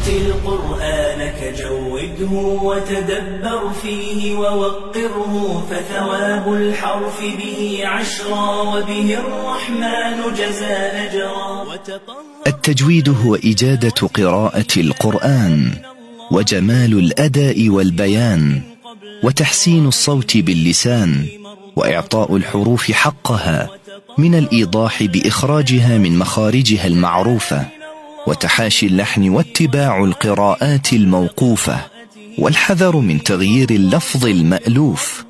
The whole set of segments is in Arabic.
رتل قرآنك جوده وتدبر فيه ووقره فثواب الحرف به عشرا وبه الرحمن جزى أجرا. التجويد هو إجادة قراءة القرآن وجمال الأداء والبيان وتحسين الصوت باللسان وإعطاء الحروف حقها من الإيضاح بإخراجها من مخارجها المعروفة. وتحاشي اللحن واتباع القراءات الموقوفة والحذر من تغيير اللفظ المألوف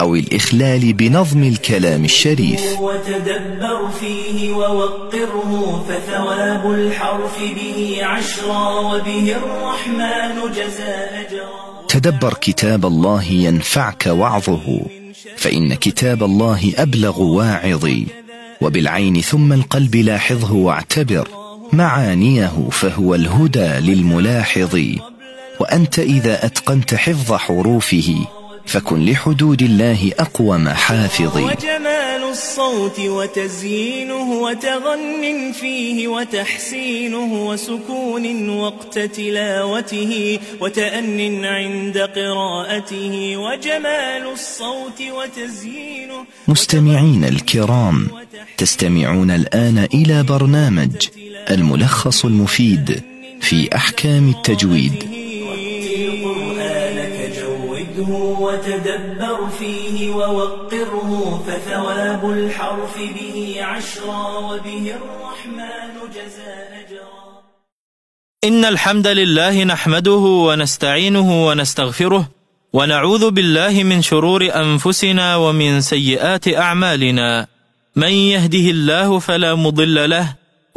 أو الإخلال بنظم الكلام الشريف. وتدبر فيه ووقره فثواب الحرف به عشرا وبه الرحمن جزى أجرا. تدبر كتاب الله ينفعك وعظه فإن كتاب الله أبلغ واعظ وبالعين ثم القلب لاحظه واعتبر معانيه فهو الهدى للملاحظ. وأنت إذا أتقنت حفظ حروفه فكن لحدود الله أقوم حافظ. وجمال الصوت وتزيينه وتغن فيه وتحسينه وسكون وقت تلاوته وتأن عند قراءته. وجمال الصوت وتزيينه مستمعين الكرام تستمعون الآن إلى برنامج الملخص المفيد في أحكام التجويد. وتدبر فيه ووقره فثواب الحرف به عشرا وبه الرحمن جزى أجرا. إن الحمد لله نحمده ونستعينه ونستغفره ونعوذ بالله من شرور أنفسنا ومن سيئات أعمالنا. من يهده الله فلا مضل له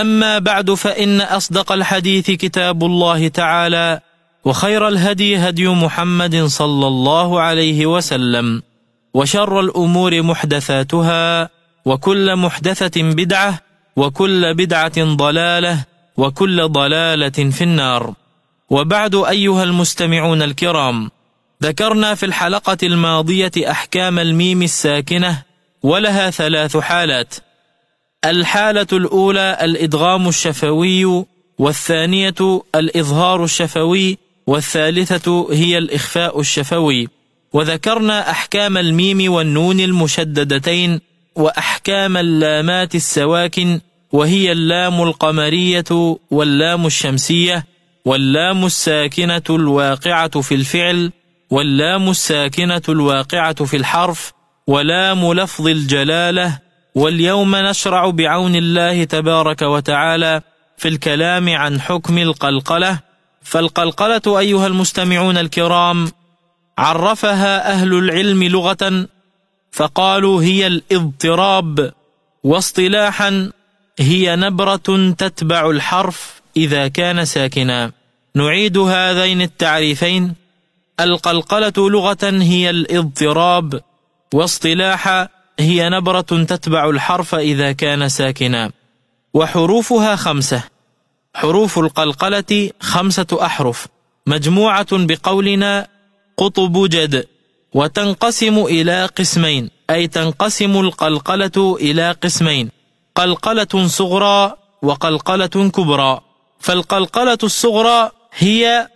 أما بعد فإن أصدق الحديث كتاب الله تعالى وخير الهدي هدي محمد صلى الله عليه وسلم وشر الأمور محدثاتها وكل محدثة بدعة وكل بدعة ضلالة وكل ضلالة في النار. وبعد أيها المستمعون الكرام ذكرنا في الحلقة الماضية أحكام الميم الساكنة ولها ثلاث حالات. الحالة الأولى الإدغام الشفوي والثانية الإظهار الشفوي والثالثة هي الإخفاء الشفوي. وذكرنا أحكام الميم والنون المشددتين وأحكام اللامات السواكن وهي اللام القمرية واللام الشمسية واللام الساكنة الواقعة في الفعل واللام الساكنة الواقعة في الحرف ولام لفظ الجلالة واليوم نشرع بعون الله تبارك وتعالى في الكلام عن حكم القلقلة. فالقلقلة أيها المستمعون الكرام عرفها أهل العلم لغة فقالوا هي الاضطراب واصطلاحا هي نبرة تتبع الحرف إذا كان ساكنا. نعيد هذين التعريفين. القلقلة لغة هي الاضطراب واصطلاحا هي نبرة تتبع الحرف إذا كان ساكنا. وحروفها خمسة. حروف القلقلة خمسة أحرف. مجموعة بقولنا قطب جد. وتنقسم إلى قسمين. أي تنقسم القلقلة إلى قسمين. قلقلة صغرى وقلقلة كبرى. فالقلقلة الصغرى هي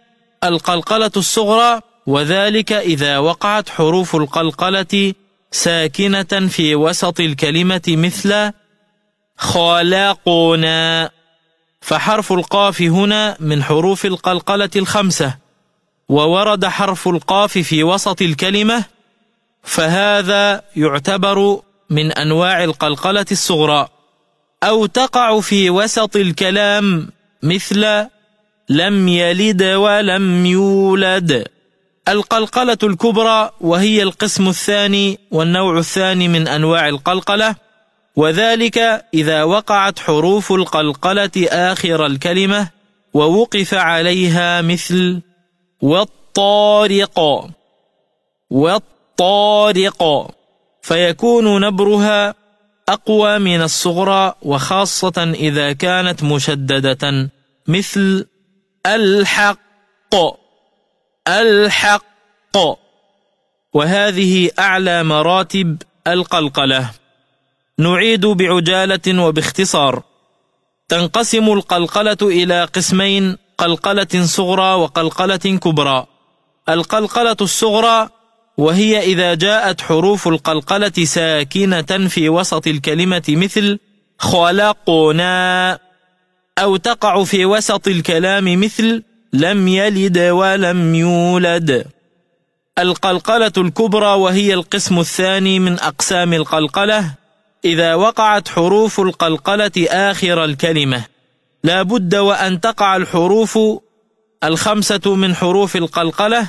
القلقلة الصغرى وذلك إذا وقعت حروف القلقلة ساكنة في وسط الكلمة مثل خلاقنا فحرف القاف هنا من حروف القلقلة الخمسة. وورد حرف القاف في وسط الكلمة فهذا يعتبر من أنواع القلقلة الصغرى. أو تقع في وسط الكلام مثل لم يلد ولم يولد. القلقلة الكبرى وهي القسم الثاني والنوع الثاني من أنواع القلقلة وذلك إذا وقعت حروف القلقلة آخر الكلمة ووقف عليها مثل والطارق. والطارق. فيكون نبرها أقوى من الصغرى وخاصة إذا كانت مشددة مثل الحق. الحق. وهذه أعلى مراتب القلقلة. نعيد بعجالة وباختصار. تنقسم القلقلة إلى قسمين قلقلة صغرى وقلقلة كبرى. القلقلة الصغرى وهي إذا جاءت حروف القلقلة ساكنة في وسط الكلمة مثل خلقنا أو تقع في وسط الكلام مثل لم يلد ولم يولد. القلقلة الكبرى وهي القسم الثاني من أقسام القلقلة. إذا وقعت حروف القلقلة آخر الكلمة لا بد وأن تقع الحروف الخمسة من حروف القلقلة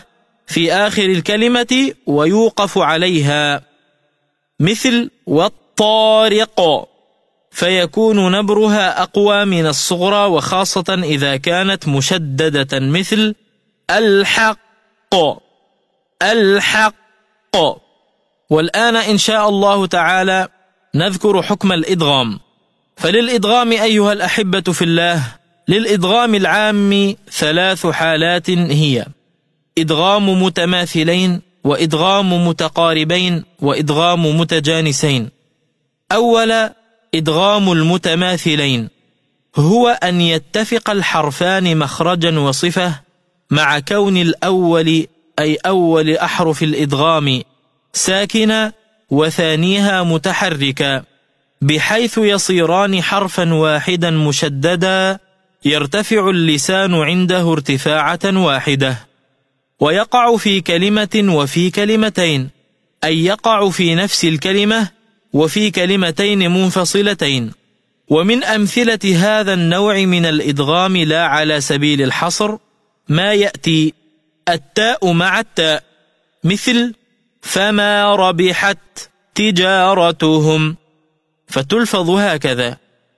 في آخر الكلمة ويوقف عليها. مثل والطارق. فيكون نبرها أقوى من الصغرى وخاصة إذا كانت مشددة مثل الحق الحق. والآن إن شاء الله تعالى نذكر حكم الإدغام. فللإدغام أيها الأحبة في الله للإدغام العام ثلاث حالات هي إدغام متماثلين وإدغام متقاربين وإدغام متجانسين. أولا إدغام المتماثلين. هو أن يتفق الحرفان مخرجا وصفة مع كون الأول أي أول أحرف الإدغام ساكنة وثانيها متحركة بحيث يصيران حرفا واحدا مشددا يرتفع اللسان عنده ارتفاعة واحدة. ويقع في كلمة وفي كلمتين أي يقع في نفس الكلمة وفي كلمتين منفصلتين. ومن أمثلة هذا النوع من الإدغام لا على سبيل الحصر ما يأتي التاء مع التاء مثل فما ربحت تجارتهم فتلفظ هكذا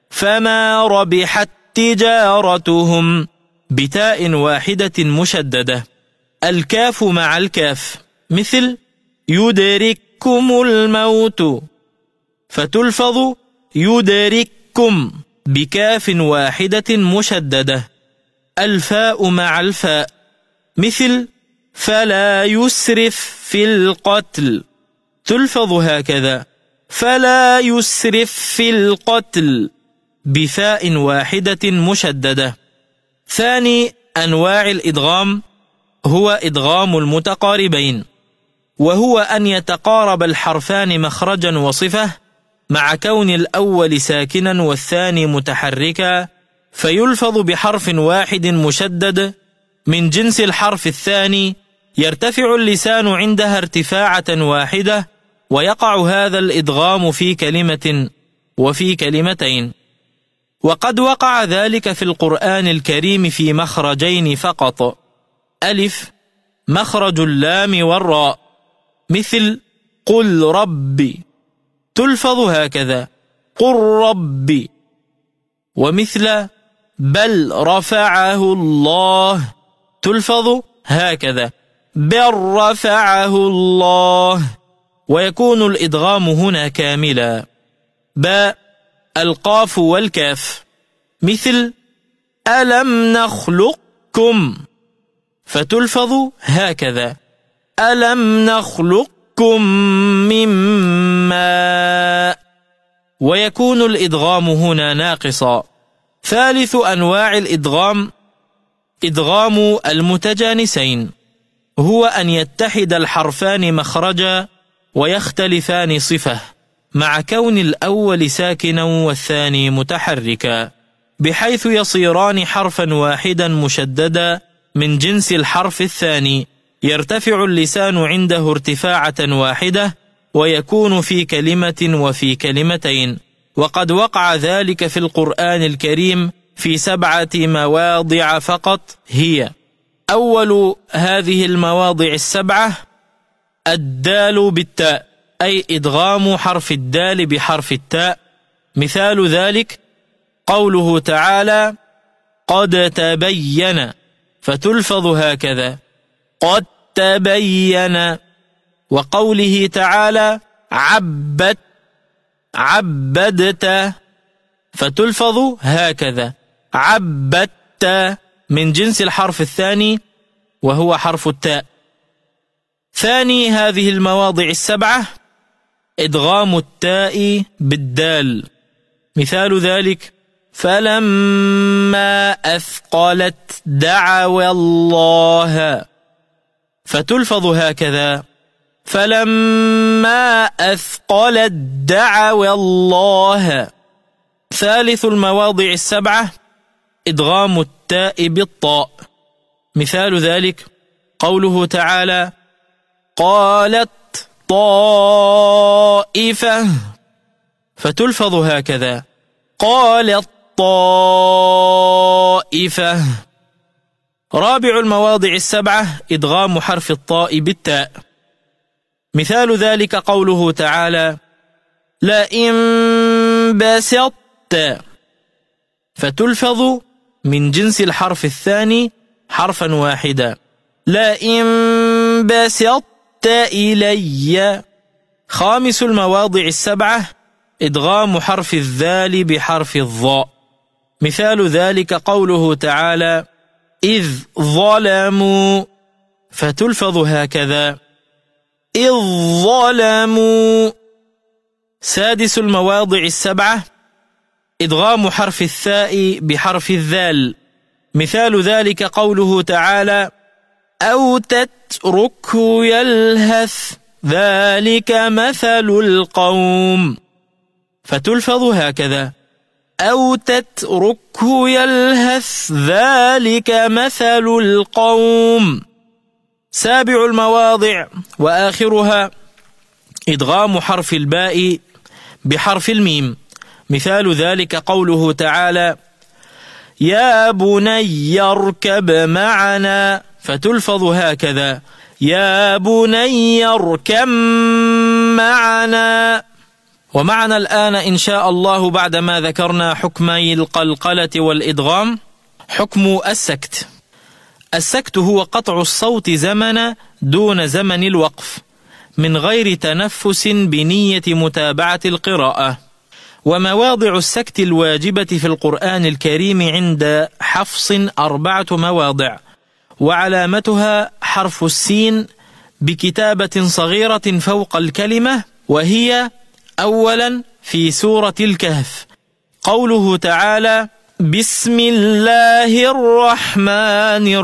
فما ربحت تجارتهم بتاء واحدة مشددة الكاف مع الكاف مثل يدرككم الموت فتلفظ يدرككم بكاف واحدة مشددة. الفاء مع الفاء. مثل فلا يسرف في القتل. تلفظ هكذا. فلا يسرف في القتل بفاء واحدة مشددة. ثاني أنواع الإدغام هو إدغام المتقاربين. وهو أن يتقارب الحرفان مخرجا وصفة مع كون الأول ساكنا والثاني متحركا فيلفظ بحرف واحد مشدد من جنس الحرف الثاني يرتفع اللسان عندها ارتفاعة واحدة ويقع هذا الإدغام في كلمة وفي كلمتين. وقد وقع ذلك في القرآن الكريم في مخرجين فقط. ألف مخرج اللام والراء مثل قل ربي تلفظ هكذا. قل ربي ومثل بل رفعه الله. تلفظ هكذا. بل رفعه الله. ويكون الإدغام هنا كاملا. باء القاف والكاف. مثل ألم نخلقكم. فتلفظ هكذا. ألم من ماء. ويكون الإدغام هنا ناقصا. ثالث أنواع الإدغام. إدغام المتجانسين. هو أن يتحد الحرفان مخرجا ويختلفان صفة مع كون الأول ساكنا والثاني متحركا. بحيث يصيران حرفا واحدا مشددا من جنس الحرف الثاني. يرتفع اللسان عنده ارتفاعة واحدة ويكون في كلمة وفي كلمتين. وقد وقع ذلك في القرآن الكريم في سبعة مواضع فقط هي أول هذه المواضع السبعة الدال بالتاء أي إدغام حرف الدال بحرف التاء. مثال ذلك قوله تعالى قد تبين فتلفظ هكذا قد تبين وقوله تعالى عبدت عبدت فتلفظ هكذا. عبدت من جنس الحرف الثاني وهو حرف التاء. ثاني هذه المواضع السبعة إدغام التاء بالدال. مثال ذلك فلما أثقلت دعوا الله فتلفظ هكذا. فلما أثقلت دعوا الله. ثالث المواضع السبعة إدغام التاء بالطاء. مثال ذلك قوله تعالى قالت طائفة. فتلفظ هكذا قالت طائفة. رابع المواضع السبعة إدغام حرف الطاء بالتاء. مثال ذلك قوله تعالى لئن بسطت فتلفظ من جنس الحرف الثاني حرفا واحدا. لئن بسطت إلي خامس المواضع السبعة إدغام حرف الذال بحرف الظاء. مثال ذلك قوله تعالى إذ ظلموا فتلفظ هكذا. إذ ظلموا. سادس المواضع السبعة إدغام حرف الثاء بحرف الذال. مثال ذلك قوله تعالى أو تتركه يلهث. ذلك مثل القوم. فتلفظ هكذا. أو تتركه يلهث ذلك مثل القوم. سابع المواضع وآخرها إدغام حرف الباء بحرف الميم. مثال ذلك قوله تعالى يا بني اركب معنا فتلفظ هكذا يا بني اركب معنا ومعنا الآن إن شاء الله بعدما ذكرنا حكمي القلقلة والإدغام حكم السكت. السكت هو قطع الصوت زمن دون زمن الوقف من غير تنفس بنية متابعة القراءة. ومواضع السكت الواجبة في القرآن الكريم عند حفص أربعة مواضع وعلامتها حرف السين بكتابة صغيرة فوق الكلمة وهي أولا في سورة الكهف. قوله تعالى بسم الله الرحمن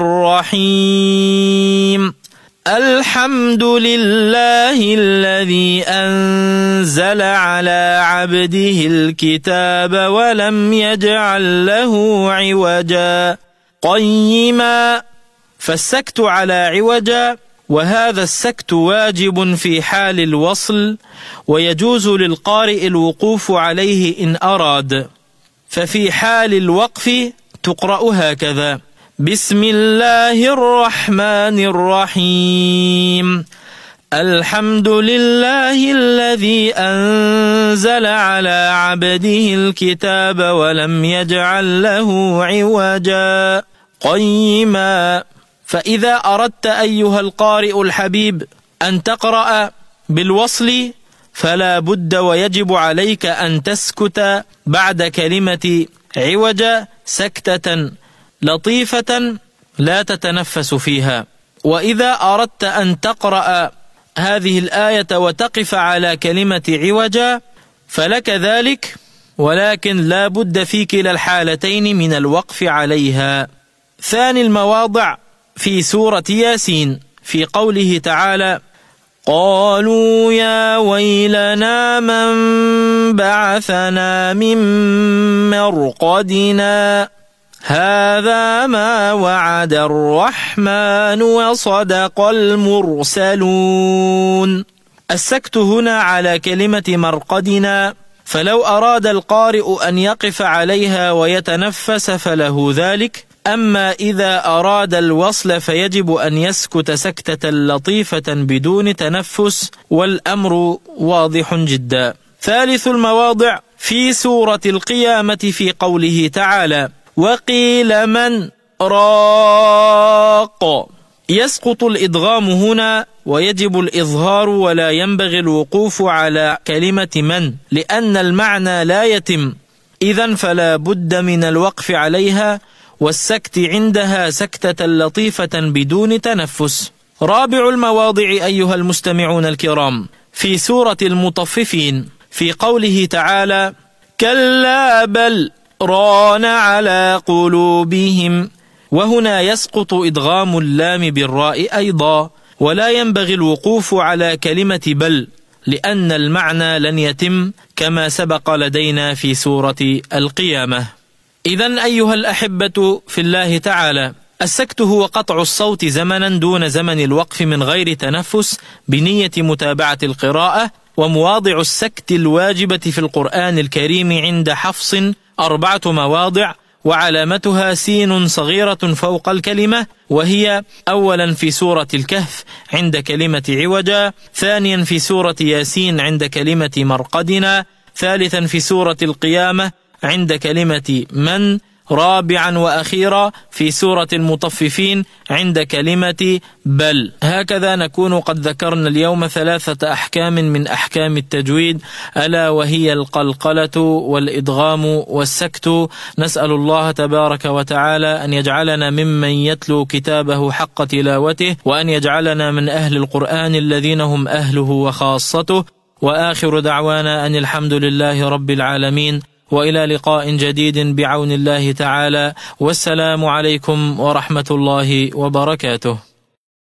الرحيم. الحمد لله الذي أنزل على عبده الكتاب ولم يجعل له عوجا. قيما فالسكت على عوجا. وهذا السكت واجب في حال الوصل ويجوز للقارئ الوقوف عليه إن أراد. ففي حال الوقف تقرأ هكذا بسم الله الرحمن الرحيم. الحمد لله الذي أنزل على عبده الكتاب ولم يجعل له عوجا. قيما فإذا أردت أيها القارئ الحبيب أن تقرأ بالوصل فلا بد ويجب عليك أن تسكت بعد كلمة عوج سكتة لطيفة لا تتنفس فيها. وإذا أردت أن تقرأ هذه الآية وتقف على كلمة عوجا فلك ذلك ولكن لا بد في كلا الحالتين من الوقف عليها. ثاني المواضع في سورة ياسين في قوله تعالى قالوا يا ويلنا من بعثنا من مرقدنا هذا ما وعد الرحمن وصدق المرسلون. السكت هنا على كلمة مرقدنا فلو أراد القارئ أن يقف عليها ويتنفس فله ذلك أما إذا أراد الوصل فيجب أن يسكت سكتة لطيفة بدون تنفس والأمر واضح جدا. ثالث المواضع في سورة القيامة في قوله تعالى وقيل من راق. يسقط الإدغام هنا ويجب الإظهار ولا ينبغي الوقوف على كلمة من لأن المعنى لا يتم. إذا فلا بد من الوقف عليها والسكت عندها سكتة لطيفة بدون تنفس. رابع المواضع أيها المستمعون الكرام. في سورة المطففين في قوله تعالى كلا بل ران على قلوبهم. وهنا يسقط إدغام اللام بالراء أيضا. ولا ينبغي الوقوف على كلمة بل لأن المعنى لن يتم كما سبق لدينا في سورة القيامة. إذا أيها الأحبة في الله تعالى السكت هو قطع الصوت زمنا دون زمن الوقف من غير تنفس بنية متابعة القراءة ومواضع السكت الواجبة في القرآن الكريم عند حفص أربعة مواضع وعلامتها سين صغيرة فوق الكلمة وهي أولا في سورة الكهف عند كلمة عوجا ثانيا في سورة ياسين عند كلمة مرقدنا ثالثا في سورة القيامة عند كلمة من رابعا وأخيرا في سورة المطففين عند كلمة بل. هكذا نكون قد ذكرنا اليوم ثلاثة أحكام من أحكام التجويد. ألا وهي القلقلة والإدغام والسكت. نسأل الله تبارك وتعالى أن يجعلنا ممن يتلو كتابه حق تلاوته وأن يجعلنا من أهل القرآن الذين هم أهله وخاصته. وآخر دعوانا أن الحمد لله رب العالمين. وإلى لقاء جديد بعون الله تعالى. والسلام عليكم ورحمة الله وبركاته.